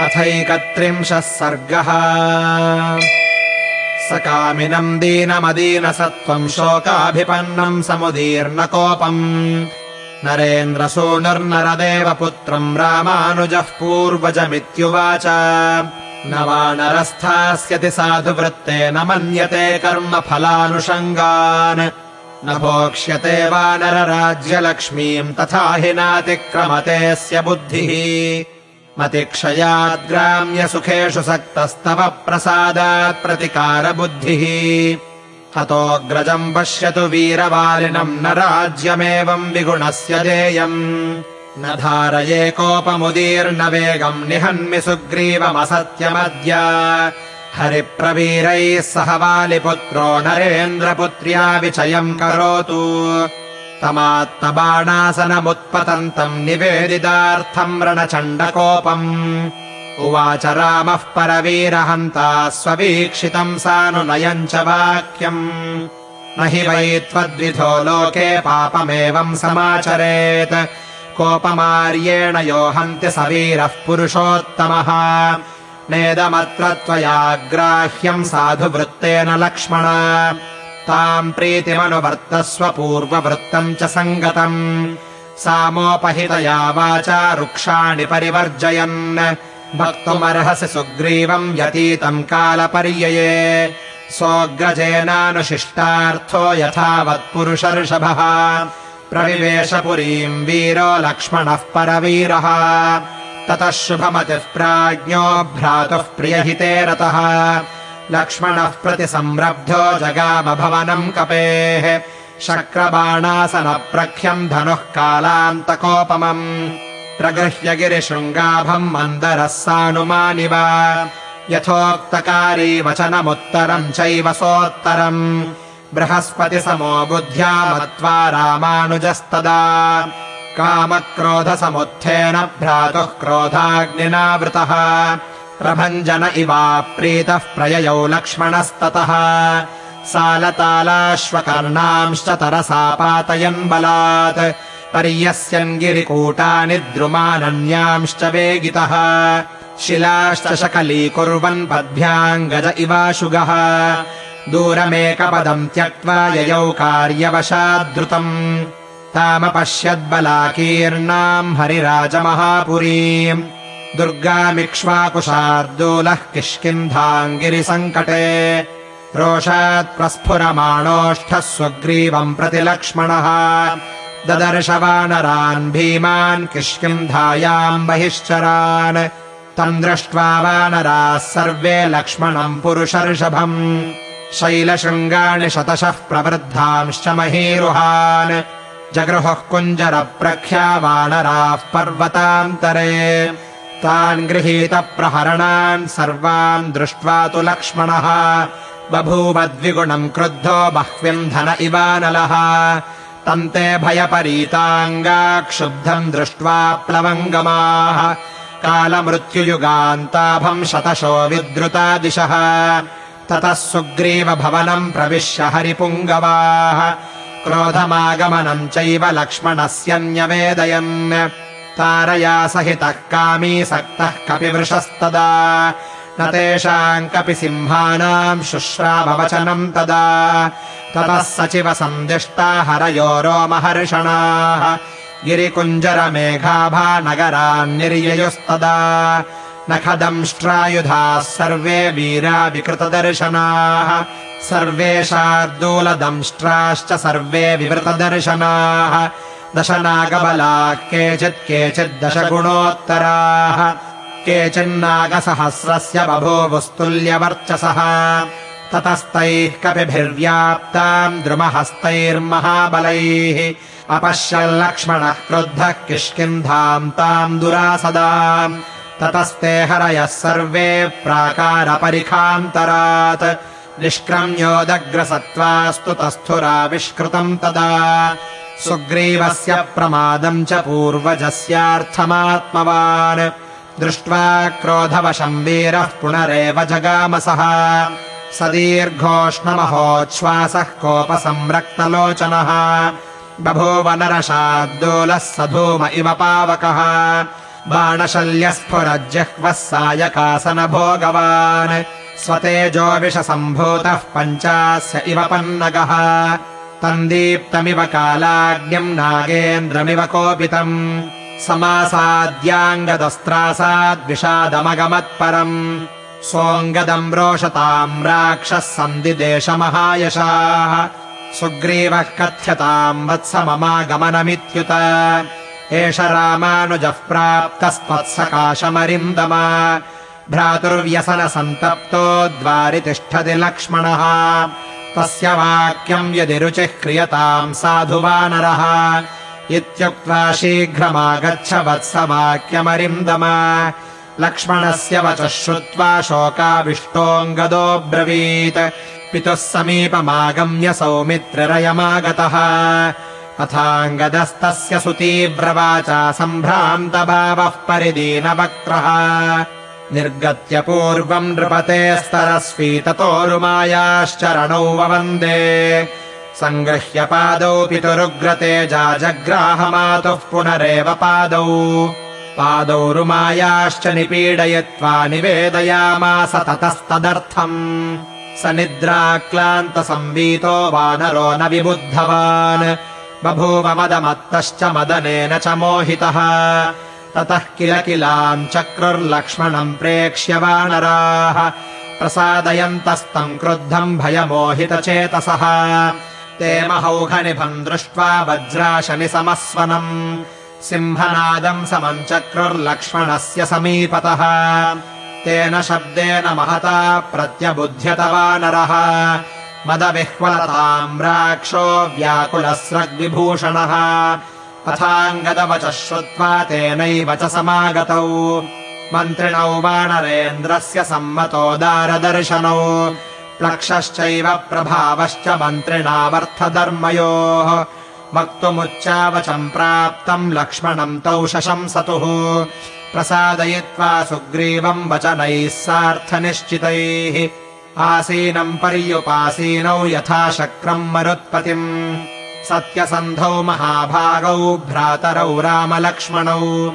अथैकत्रिंशः सर्गः। स कामिनम् दीनमदीनसत्त्वम् शोकाभिपन्नम् समुदीर्णकोपम्। पुत्रम् रामानुजः पूर्वजमित्युवाच। न वा नरस्थास्यति साधुवृत्ते न मन्यते कर्मफलानुषङ्गान् न भोक्ष्यते वा नरराज्यलक्ष्मीम् तथा हि नातिक्रमतेऽस्य बुद्धिः मतिक्षयाद्ग्राम्यसुखेषु सक्तस्तव प्रसादात् प्रतिकारबुद्धिः। हतोऽग्रजम् पश्यतु वीरवालिनम् न राज्यमेवम् विगुणस्य देयम्। न धारये कोपमुदीर्णवेगम् निहन्मि सुग्रीवमसत्यमद्य। हरिप्रवीरैः सह वालिपुत्रो नरेन्द्रपुत्र्या विचयम् करोतु तमात्तबाणासनमुत्पतन्तम् निवेदितार्थम् रणचण्डकोपम्। उवाच रामः परवीरहन्ता स्ववीक्षितम् सानुनयम् च वाक्यम्। न हि वै त्वद्विधो लोके पापमेवम् समाचरेत्। कोपमार्येण यो हन्ति स वीरः पुरुषोत्तमः। नेदमत्र त्वया ग्राह्यम् साधुवृत्तेन लक्ष्मण ताम् प्रीतिमनुवर्तस्व पूर्ववृत्तम् च सङ्गतम्। सामोपहितया वाचा रुक्षाणि परिवर्जयन्। वक्तुमर्हसि सुग्रीवम् व्यतीतम् कालपर्यये। सोऽग्रजेनानुशिष्टार्थो यथावत्पुरुषर्षभः। प्रविवेशपुरीम् वीरो लक्ष्मणः परवीरः। ततः शुभमतिः प्राज्ञो भ्रातुः प्रियहिते रतः लक्ष्मणः प्रतिसंरब्धो जगामभवनम् कपेः। शक्रबाणासनप्रख्यम् धनुः कालान्तकोपमम्। प्रगृह्य गिरिशृङ्गाभम् मन्दरः सानुमानिव। यथोक्तकारी वचनमुत्तरम् चैव सोत्तरम्। बृहस्पतिसमो बुद्ध्या मत्वा रामानुजस्तदा। कामक्रोधसमुत्थेन भ्रातुः क्रोधाग्निनावृतः प्रभञ्जन इवाप्रीतः प्रययौ लक्ष्मणस्ततः। सालतालाश्वकर्णांश्च तरसा पातयन् बलात्। पर्यस्यन् गिरिकूटानि द्रुमानन्यांश्च वेगितः। शिलाश्च शकलीकुर्वन् पद्भ्याम् गज इवाशुगः। दूरमेकपदम् त्यक्त्वा ययौ कार्यवशाद्रुतम्। तामपश्यद्बलाकीर्णाम् हरिराजमहापुरीम् दुर्गामिक्ष्वाकुशार्दूलः किष्किन्धाम् गिरिसङ्कटे रोषात् प्रस्फुरमाणोष्ठः स्वग्रीवम् प्रति लक्ष्मणः। ददर्श वानरान् भीमान् किष्किन्धायाम् बहिश्चरान्। तम् दृष्ट्वा वानराः सर्वे लक्ष्मणम् पुरुषर्षभम्। शैलशृङ्गाणि शतशः प्रवृद्धांश्च महीरुहान्। जगृहुः कुञ्जरप्रख्या वानराः पर्वतान्तरे तान् गृहीतप्रहरणान् सर्वान् दृष्ट्वा तु लक्ष्मणः। बभूवद्विगुणम् क्रुद्धो बह्व्यम् धन इवानलः। तन्ते भयपरीताङ्गा क्षुब्धम् दृष्ट्वा प्लवङ्गमाः। कालमृत्युयुगान्ताभम् शतशो विद्रुता दिशः। ततः सुग्रीवभवनम् प्रविश्य हरिपुङ्गवाः। क्रोधमागमनम् चैव लक्ष्मणस्यन्यवेदयन् तारया सहितः कामी सक्तः कपिवृषस्तदा। न तेषाम् कपि सिंहानाम् शुश्राववचनम् तदा। ततः सचिव सन्दिष्टा हरयो रोमहर्षणाः। गिरिकुञ्जरमेघाभा नगरान्निर्ययुस्तदा नखदंष्ट्रायुधाः सर्वे वीरा विकृतदर्शनाः सर्वे शार्दूलदंष्ट्राश्च सर्वे विवृतदर्शनाः दशनागबलाः केचित् केचित् दशगुणोत्तराः। केचिन्नागसहस्रस्य बभूवुस्तुल्यवर्चसः। ततस्तैः कपिभिर्व्याप्ताम् द्रुमहस्तैर्महाबलैः। अपश्यल्लक्ष्मणः क्रुद्धः किष्किन्धाम् ताम् दुरासदा ततस्ते हरयः सर्वे प्राकारपरिखान्तरात्। निष्क्रम्योदग्रसत्त्वास्तु तस्थुराविष्कृतम् तदा सुग्रीवस्य प्रमादम् च पूर्वजस्यार्थमात्मवान्। दृष्ट्वा क्रोधवशम् वीरः पुनरेव जगामसः। स दीर्घोष्णमहोच्छ्वासः कोपसंरक्तलोचनः। बभूव नरशाद्दूलः स धूम इव पावकः। बाणशल्यस्फुरज्जिह्वः सायकासन भोगवान् स्वतेजोविषसम्भूतः पञ्चास्य इव पन्नगः तन्दीप्तमिव कालाग्निम् नागेन्द्रमिव कोपितम् समासाद्याङ्गदस्त्रासाद्विषादमगमत्परम् सोऽङ्गदम् रोषताम् राक्षः सन्दिदेशमहायशाः सुग्रीवः कथ्यताम् वत्स ममागमनमित्युत एष रामानुजः प्राप्तस्त्वत्सकाशमरिन्दम भ्रातुर्व्यसनसन्तप्तो द्वारि तिष्ठति लक्ष्मणः तस्य वाक्यम् यदि रुचिः क्रियताम् साधु वानरः इत्युक्त्वा शीघ्रमागच्छ वत्सवाक्यमरिन्दम लक्ष्मणस्य वचः श्रुत्वा शोकाविष्टोऽङ्गदोऽब्रवीत् पितुः समीपमागम्य सौमित्रिरयमागतः। अथाङ्गदस्तस्य सुतीव्रवाचा सम्भ्रान्तभावः परिदीनवक्त्रः निर्गत्य पूर्वम् नृपतेस्तरस्वी ततोरुमायाश्चरणौ ववन्दे। सङ्गृह्य पादौ पितुरुग्रते जाजग्राहमातुः पुनरेव पादौ। पादौ रुमायाश्च निपीडयित्वा निवेदयामास ततस्तदर्थम्। स निद्राक्लान्तसंवीतो वानरो न विबुद्धवान्। बभूव मदमत्तश्च मदनेन च मोहितः ततः किल किलाम् चक्रुर्लक्ष्मणम् प्रेक्ष्य वानराः प्रसादयन्तस्तम् क्रुद्धम् भयमोहितचेतसः। ते महौघनिभम् दृष्ट्वा वज्राशनि समस्वनम् सिंहनादम् समम् चक्रुर्लक्ष्मणस्य समीपतः। तेन शब्देन महता प्रत्यबुध्यत वानरः मदविह्वलताम् राक्षो व्याकुलस्रग्विभूषणः अथाङ्गदवचः श्रुत्वा तेनैव च समागतौ। मन्त्रिणौ वानरेन्द्रस्य सम्मतोदारदर्शनौ प्लक्षश्चैव प्रभावश्च मन्त्रिणावर्थधर्मयोः वक्तुमुच्चावचम् प्राप्तम् लक्ष्मणम् तौ शशंसतुः प्रसादयित्वा सुग्रीवम् वचनैः सार्थनिश्चितैः। आसीनम् पर्युपासीनौ यथा शक्रम् मरुत्पतिम् सत्यसन्धौ महाभागौ भ्रातरौ रामलक्ष्मणौ।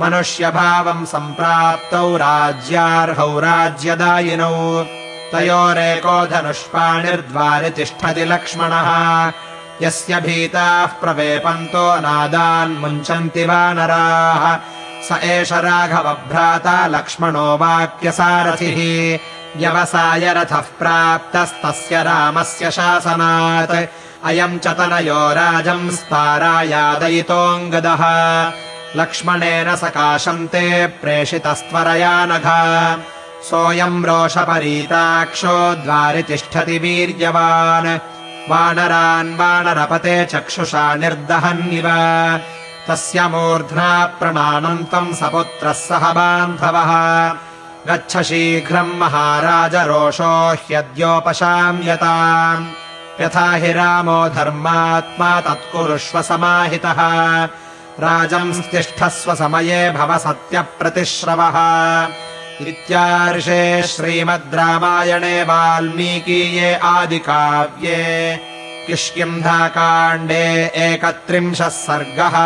मनुष्यभावम् सम्प्राप्तौ राज्यार्हौ राज्यदायिनौ। तयोरेको धनुष्पाणिर्द्वारि तिष्ठति लक्ष्मणः। यस्य भीताः प्रवेपन्तो नादान्मुञ्चन्ति वानराः। स एष राघवभ्राता लक्ष्मणो वाक्यसारथिः। व्यवसायरथः प्राप्तस्तस्य रामस्य शासनात् अयम् च तनयो राजम् स्तारायादयितोऽङ्गदः लक्ष्मणेन सकाशन्ते प्रेषितस्त्वरया नघ। सोऽयम् रोषपरीताक्षो द्वारि तिष्ठति वीर्यवान्। वानरान् वानरपते चक्षुषा निर्दहन्निव। तस्य मूर्ध्ना प्रणानम् त्वम् सपुत्रः सह बान्धवः। गच्छ शीघ्रम् महाराज रोषो ह्यद्योपशाम्यताम् यथा हि रामो धर्मात्मा तत्कुरुष्व समाहितः। राजंस्तिष्ठस्व समये भव सत्यप्रतिश्रवः। इत्यार्षे श्रीमद् रामायणे वाल्मीकीये आदिकाव्ये किष्किन्धाकाण्डे एकत्रिंशः सर्गः